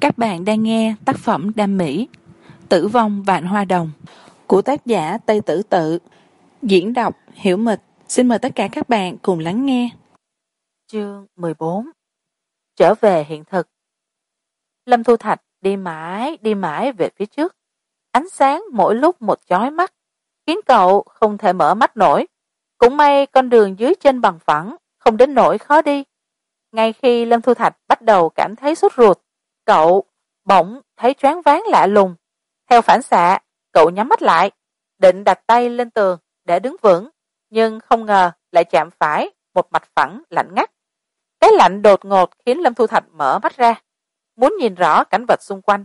các bạn đang nghe tác phẩm đam mỹ, tử vong vạn hoa đồng, của tác giả tây tử tự. Diễn đọc hiểu mịch. Xin mời tất cả các bạn cùng lắng nghe. Chương mười bốn. Trở về hiện thực. Lâm thu thạch đi mãi đi mãi về phía trước. Ánh sáng mỗi lúc một chói mắt, khiến cậu không thể mở mắt nổi. Cũng may con đường dưới chân bằng phẳng, không đến nỗi khó đi. Ngay khi lâm thu thạch bắt đầu cảm thấy sốt ruột cậu bỗng thấy choáng váng lạ lùng. Theo phản xạ cậu nhắm mắt lại định đặt tay lên tường để đứng vững nhưng không ngờ lại chạm phải một mạch phẳng lạnh ngắt. Cái lạnh đột ngột khiến lâm thu thạch mở mắt ra muốn nhìn rõ cảnh vật xung quanh.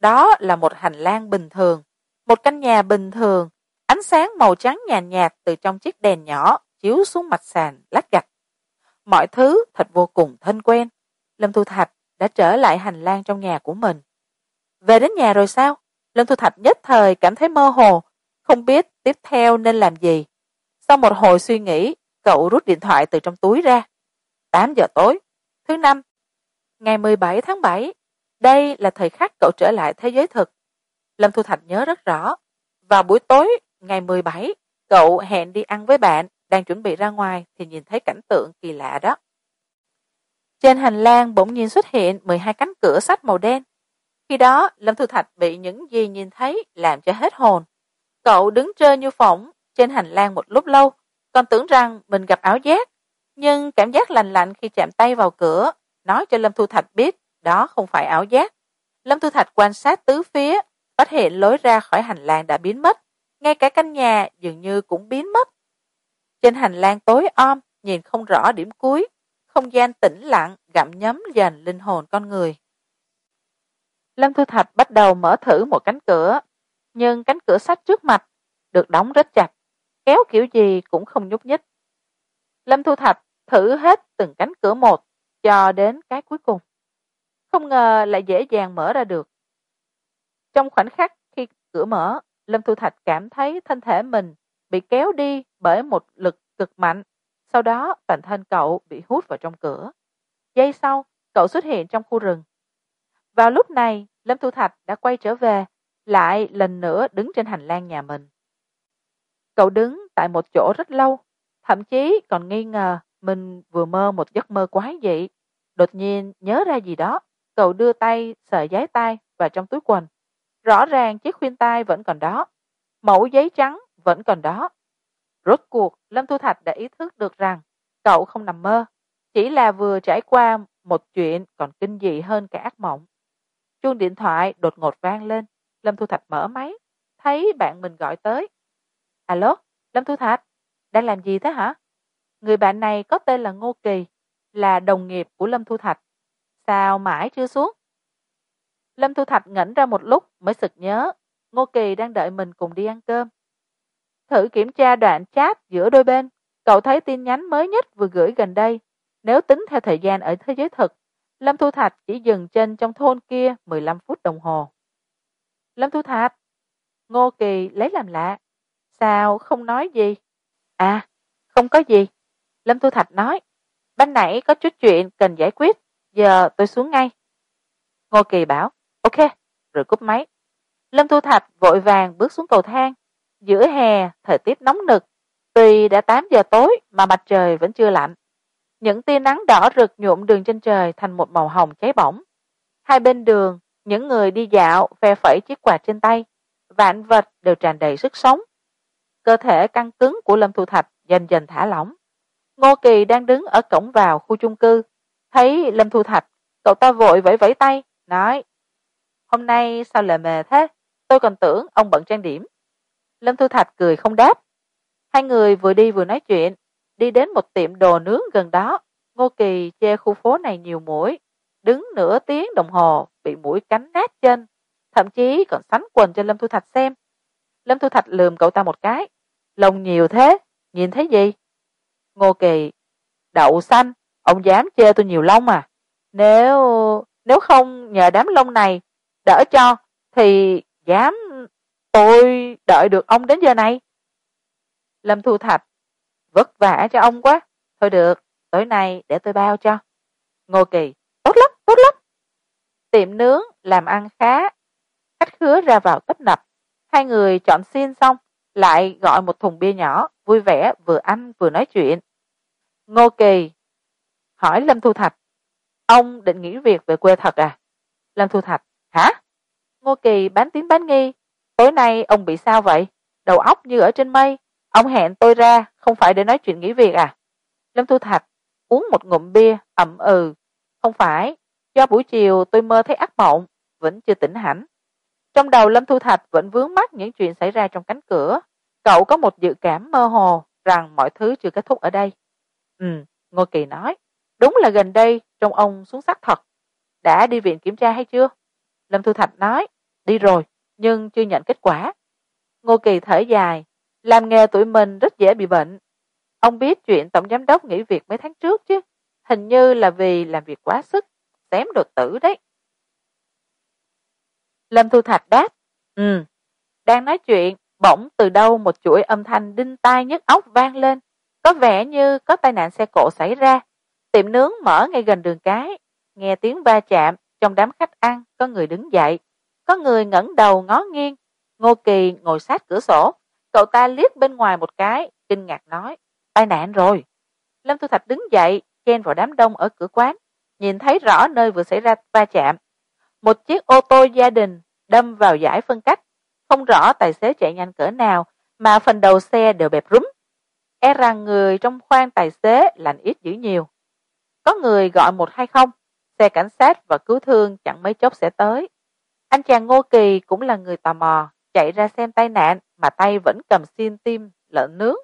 Đó là một hành lang bình thường một căn nhà bình thường ánh sáng màu trắng nhàn nhạt, nhạt từ trong chiếc đèn nhỏ chiếu xuống mặt sàn lát gạch. Mọi thứ thật vô cùng thân quen. Lâm thu thạch đã trở lại hành lang trong nhà của mình. Về đến nhà rồi sao? Lâm thu thạch nhất thời cảm thấy mơ hồ, không biết tiếp theo nên làm gì. Sau một hồi suy nghĩ, cậu rút điện thoại từ trong túi ra. Tám giờ tối, thứ năm, ngày mười bảy tháng bảy, đây là thời khắc cậu trở lại thế giới thực. Lâm thu thạch nhớ rất rõ, vào buổi tối ngày mười bảy, cậu hẹn đi ăn với bạn đang chuẩn bị ra ngoài thì nhìn thấy cảnh tượng kỳ lạ đó trên hành lang bỗng nhiên xuất hiện mười hai cánh cửa sắt màu đen. Khi đó, lâm thu thạch bị những gì nhìn thấy làm cho hết hồn. Cậu đứng trơ như phỏng trên hành lang một lúc lâu, còn tưởng rằng mình gặp áo giác. Nhưng cảm giác lành lạnh khi chạm tay vào cửa nói cho lâm thu thạch biết đó không phải ảo giác. Lâm thu thạch quan sát tứ phía, phát hiện lối ra khỏi hành lang đã biến mất. Ngay cả căn nhà dường như cũng biến mất. Trên hành lang tối om, nhìn không rõ điểm cuối không gian tĩnh lặng, gặm nhấm dần linh hồn con người. Lâm thu thạch bắt đầu mở thử một cánh cửa, nhưng cánh cửa sắt trước mặt được đóng rất chặt, kéo kiểu gì cũng không nhúc nhích. Lâm thu thạch thử hết từng cánh cửa một cho đến cái cuối cùng. Không ngờ lại dễ dàng mở ra được. Trong khoảnh khắc khi cửa mở, lâm thu thạch cảm thấy thân thể mình bị kéo đi bởi một lực cực mạnh sau đó, toàn thân cậu bị hút vào trong cửa. Giây sau, cậu xuất hiện trong khu rừng. Vào lúc này, lâm thu thạch đã quay trở về, lại lần nữa đứng trên hành lang nhà mình. Cậu đứng tại một chỗ rất lâu, thậm chí còn nghi ngờ mình vừa mơ một giấc mơ quái dị. Đột nhiên, nhớ ra gì đó, cậu đưa tay, sờ giấy tay vào trong túi quần. Rõ ràng chiếc khuyên tai vẫn còn đó, mẫu giấy trắng vẫn còn đó rốt cuộc, lâm thu thạch đã ý thức được rằng cậu không nằm mơ, chỉ là vừa trải qua một chuyện còn kinh dị hơn cả ác mộng. Chuông điện thoại đột ngột vang lên. Lâm thu thạch mở máy, thấy bạn mình gọi tới. Alo, lâm thu thạch, đang làm gì thế hả? Người bạn này có tên là ngô kỳ, là đồng nghiệp của lâm thu thạch. Sao mãi chưa xuống? Lâm thu thạch ngẩng ra một lúc mới sực nhớ, ngô kỳ đang đợi mình cùng đi ăn cơm thử kiểm tra đoạn chat giữa đôi bên. Cậu thấy tin nhắn mới nhất vừa gửi gần đây. Nếu tính theo thời gian ở thế giới thực, lâm thu thạch chỉ dừng chân trong thôn kia mười lăm phút đồng hồ. Lâm thu thạch, ngô kỳ lấy làm lạ. Sao không nói gì? À không có gì. Lâm thu thạch nói, ban nãy có chút chuyện cần giải quyết, giờ tôi xuống ngay. Ngô kỳ bảo, ok. Rồi cúp máy. Lâm thu thạch vội vàng bước xuống cầu thang giữa hè, thời tiết nóng nực, tuy đã tám giờ tối mà mặt trời vẫn chưa lạnh những tia nắng đỏ rực nhuộm đường trên trời thành một màu hồng cháy bỏng. Hai bên đường, những người đi dạo phe phẩy chiếc quạt trên tay, vạn vật đều tràn đầy sức sống. Cơ thể căng cứng của lâm thu thạch dần dần thả lỏng. Ngô kỳ đang đứng ở cổng vào khu chung cư. Thấy lâm thu thạch, cậu ta vội vẫy vẫy tay, nói, hôm nay sao lề mề thế? Tôi còn tưởng ông bận trang điểm lâm thu thạch cười không đáp. Hai người vừa đi vừa nói chuyện, đi đến một tiệm đồ nướng gần đó. Ngô kỳ chê khu phố này nhiều mũi, đứng nửa tiếng đồng hồ, bị mũi cắn nát chân thậm chí còn sánh quần cho lâm thu thạch xem. Lâm thu thạch lườm cậu ta một cái lông nhiều thế, nhìn thấy gì? Ngô kỳ, đậu xanh, ông dám chê tôi nhiều lông à? Nếu nếu không, nhờ đám lông này đỡ cho, thì dám tôi đợi được ông đến giờ này. Lâm thu thạch, vất vả cho ông quá. Thôi được, tối nay để tôi bao cho. Ngô kỳ, tốt lắm tốt lắm. Tiệm nướng làm ăn khá. Khách khứa ra vào tấp nập. Hai người chọn xin xong, lại gọi một thùng bia nhỏ, vui vẻ vừa ăn vừa nói chuyện. Ngô kỳ hỏi lâm thu thạch, ông định nghỉ việc về quê thật à? Lâm thu thạch, hả? Ngô kỳ bán tín bán nghi tối nay ông bị sao vậy? Đầu óc như ở trên mây. Ông hẹn tôi ra, không phải để nói chuyện nghỉ việc à? Lâm thu thạch, uống một ngụm bia ậm ừ. Không phải, do buổi chiều tôi mơ thấy ác mộng, vẫn chưa tỉnh hẳn. Trong đầu lâm thu thạch vẫn vướng mắc những chuyện xảy ra trong cánh cửa. Cậu có một dự cảm mơ hồ rằng mọi thứ chưa kết thúc ở đây. Ừ ngô kỳ nói, đúng là gần đây trông ông xuống sắc thật. Đã đi viện kiểm tra hay chưa? Lâm thu thạch nói, đi rồi nhưng chưa nhận kết quả. Ngô kỳ thở dài, làm nghề tuổi mình rất dễ bị bệnh. Ông biết chuyện tổng giám đốc nghỉ việc mấy tháng trước chứ, hình như là vì làm việc quá sức, xém đột tử đấy. Lâm thu thạch đáp ừ đang nói chuyện, bỗng từ đâu một chuỗi âm thanh đinh tai nhức óc vang lên, có vẻ như có tai nạn xe cộ xảy ra. Tiệm nướng mở ngay gần đường cái, nghe tiếng va chạm trong đám khách ăn, có người đứng dậy có người ngẩng đầu ngó nghiêng. Ngô kỳ ngồi sát cửa sổ. Cậu ta liếc bên ngoài một cái, kinh ngạc nói tai nạn rồi? Lâm thu thạch đứng dậy, chen vào đám đông ở cửa quán, nhìn thấy rõ nơi vừa xảy ra va chạm. Một chiếc ô tô gia đình đâm vào giải phân cách. Không rõ tài xế chạy nhanh cỡ nào, mà phần đầu xe đều bẹp rúm. E rằng người trong khoang tài xế lành ít dữ nhiều. Có người gọi một hai không, xe cảnh sát và cứu thương chẳng mấy chốc sẽ tới anh chàng ngô kỳ cũng là người tò mò, chạy ra xem tai nạn mà tay vẫn cầm xiên tim lợn nướng.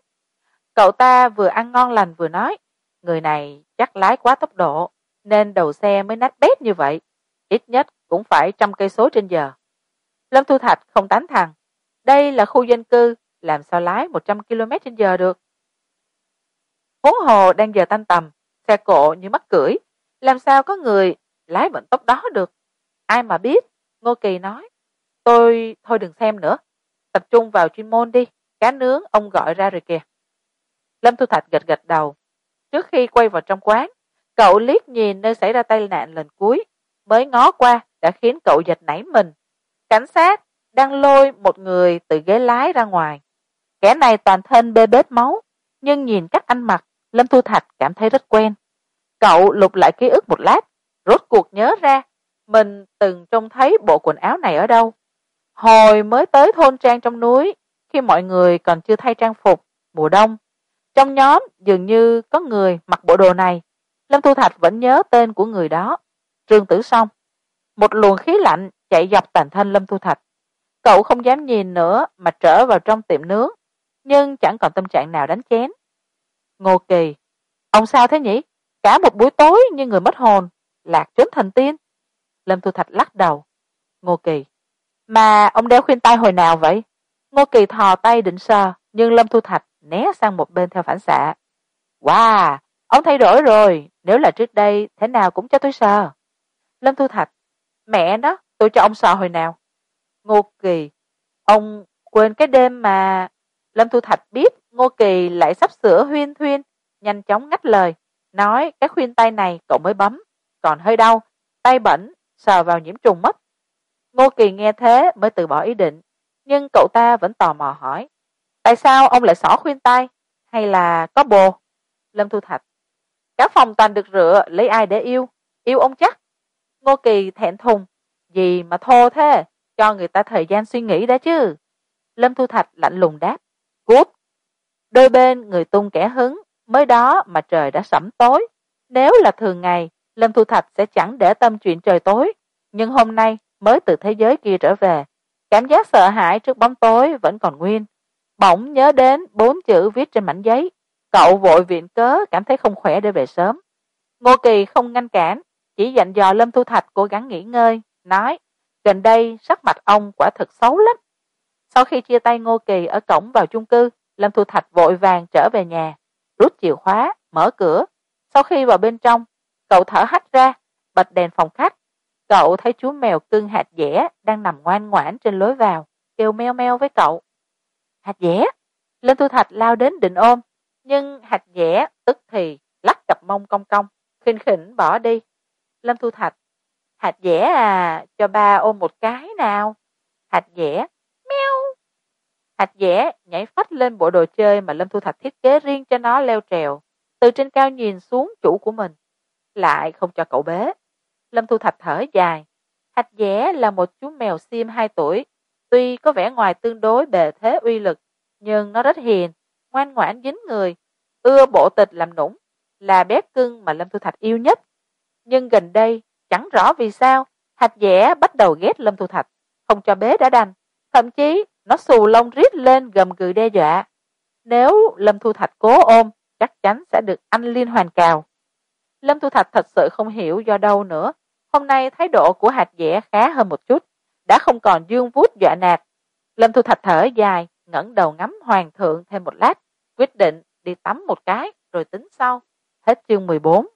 Cậu ta vừa ăn ngon lành vừa nói, người này chắc lái quá tốc độ, nên đầu xe mới nát bét như vậy, ít nhất cũng phải trăm cây số trên giờ. Lâm thu thạch không tán thằng đây là khu dân cư, làm sao lái một trăm km trên giờ được? Huống hồ đang giờ tanh tầm, xe cộ như mắc cưỡi, làm sao có người lái vận tốc đó được? Ai mà biết? Ngô kỳ nói, tôi, thôi đừng xem nữa, tập trung vào chuyên môn đi, cá nướng ông gọi ra rồi kìa. Lâm thu thạch gật gật đầu, trước khi quay vào trong quán, cậu liếc nhìn nơi xảy ra tai nạn lần cuối, mới ngó qua đã khiến cậu giật nảy mình. Cảnh sát đang lôi một người từ ghế lái ra ngoài. Kẻ này toàn thân bê bết máu, nhưng nhìn cách ăn mặc, lâm thu thạch cảm thấy rất quen. Cậu lục lại ký ức một lát, rốt cuộc nhớ ra mình từng trông thấy bộ quần áo này ở đâu? Hồi mới tới thôn trang trong núi, khi mọi người còn chưa thay trang phục, mùa đông, trong nhóm dường như có người mặc bộ đồ này. Lâm thu thạch vẫn nhớ tên của người đó. Trương tử s một luồng khí lạnh chạy dọc toàn thân lâm thu thạch. Cậu không dám nhìn nữa mà trở vào trong tiệm nướng, nhưng chẳng còn tâm trạng nào đánh chén. Ngô kỳ. Ông sao thế nhỉ? Cả một buổi tối như người mất hồn, lạc trốn thành tiên lâm thu thạch lắc đầu. Ngô kỳ. Mà ông đeo khuyên tai hồi nào vậy? Ngô kỳ thò tay định sờ, nhưng lâm thu thạch né sang một bên theo phản xạ. Wow, ông thay đổi rồi. Nếu là trước đây, thế nào cũng cho tôi sờ. Lâm thu thạch. Mẹ nó, tôi cho ông sờ hồi nào? Ngô kỳ. Ông quên cái đêm mà lâm thu thạch biết ngô kỳ lại sắp sửa huyên thuyên, nhanh chóng ngắt lời, nói cái khuyên tay này cậu mới bấm. Còn hơi đau, tay bẩn sờ vào nhiễm trùng mất. Ngô kỳ nghe thế mới từ bỏ ý định, nhưng cậu ta vẫn tò mò hỏi, tại sao ông lại xỏ khuyên tai? hay là có bồ? Lâm thu thạch, cả phòng toàn được rửa, lấy ai để yêu? Yêu ông chắc. Ngô kỳ thẹn thùng, gì mà thô thế? Cho người ta thời gian suy nghĩ đã chứ. Lâm thu thạch lạnh lùng đáp, cút. Đôi bên người tung kẻ hứng, mới đó mà trời đã sẫm tối, nếu là thường ngày lâm thu thạch sẽ chẳng để tâm chuyện trời tối, nhưng hôm nay mới từ thế giới kia trở về. Cảm giác sợ hãi trước bóng tối vẫn còn nguyên. Bỗng nhớ đến bốn chữ viết trên mảnh giấy. Cậu vội viện cớ, cảm thấy không khỏe để về sớm. Ngô kỳ không ngăn cản, chỉ dặn dò lâm thu thạch cố gắng nghỉ ngơi, nói, gần đây sắc mặt ông quả thật xấu lắm. Sau khi chia tay ngô kỳ ở cổng vào chung cư, lâm thu thạch vội vàng trở về nhà, rút chìa khóa, mở cửa. Sau khi vào bên trong cậu thở hắt ra, bật đèn phòng khách. Cậu thấy chú mèo cưng hạt dẻ đang nằm ngoan ngoãn trên lối vào, kêu meo meo với cậu. Hạt dẻ? Lâm thu thạch lao đến định ôm, nhưng hạt dẻ tức thì lắc cặp mông cong cong, khinh khỉnh bỏ đi. Lâm thu thạch, hạt dẻ à cho ba ôm một cái nào. Hạt dẻ, meo. Hạt dẻ nhảy phách lên bộ đồ chơi mà lâm thu thạch thiết kế riêng cho nó leo trèo, từ trên cao nhìn xuống chủ của mình lại không cho cậu bế lâm thu thạch thở dài. Hạch dẻ là một chú mèo xiêm hai tuổi. Tuy có vẻ ngoài tương đối bề thế uy lực, nhưng nó rất hiền, ngoan ngoãn dính người. Ưa bộ tịch làm nũng, là bé cưng mà lâm thu thạch yêu nhất. Nhưng gần đây, chẳng rõ vì sao hạch dẻ bắt đầu ghét lâm thu thạch. Không cho bế đã đành, thậm chí nó xù lông rít lên gầm gừ đe dọa. Nếu lâm thu thạch cố ôm, chắc chắn sẽ được anh liên hoàn cào lâm thu thạch thật sự không hiểu do đâu nữa. Hôm nay thái độ của hạt dẻ khá hơn một chút, đã không còn dương vuốt dọa nạt. Lâm thu thạch thở dài, ngẩng đầu ngắm hoàng thượng thêm một lát, quyết định đi tắm một cái rồi tính sau. Hết chương mười bốn.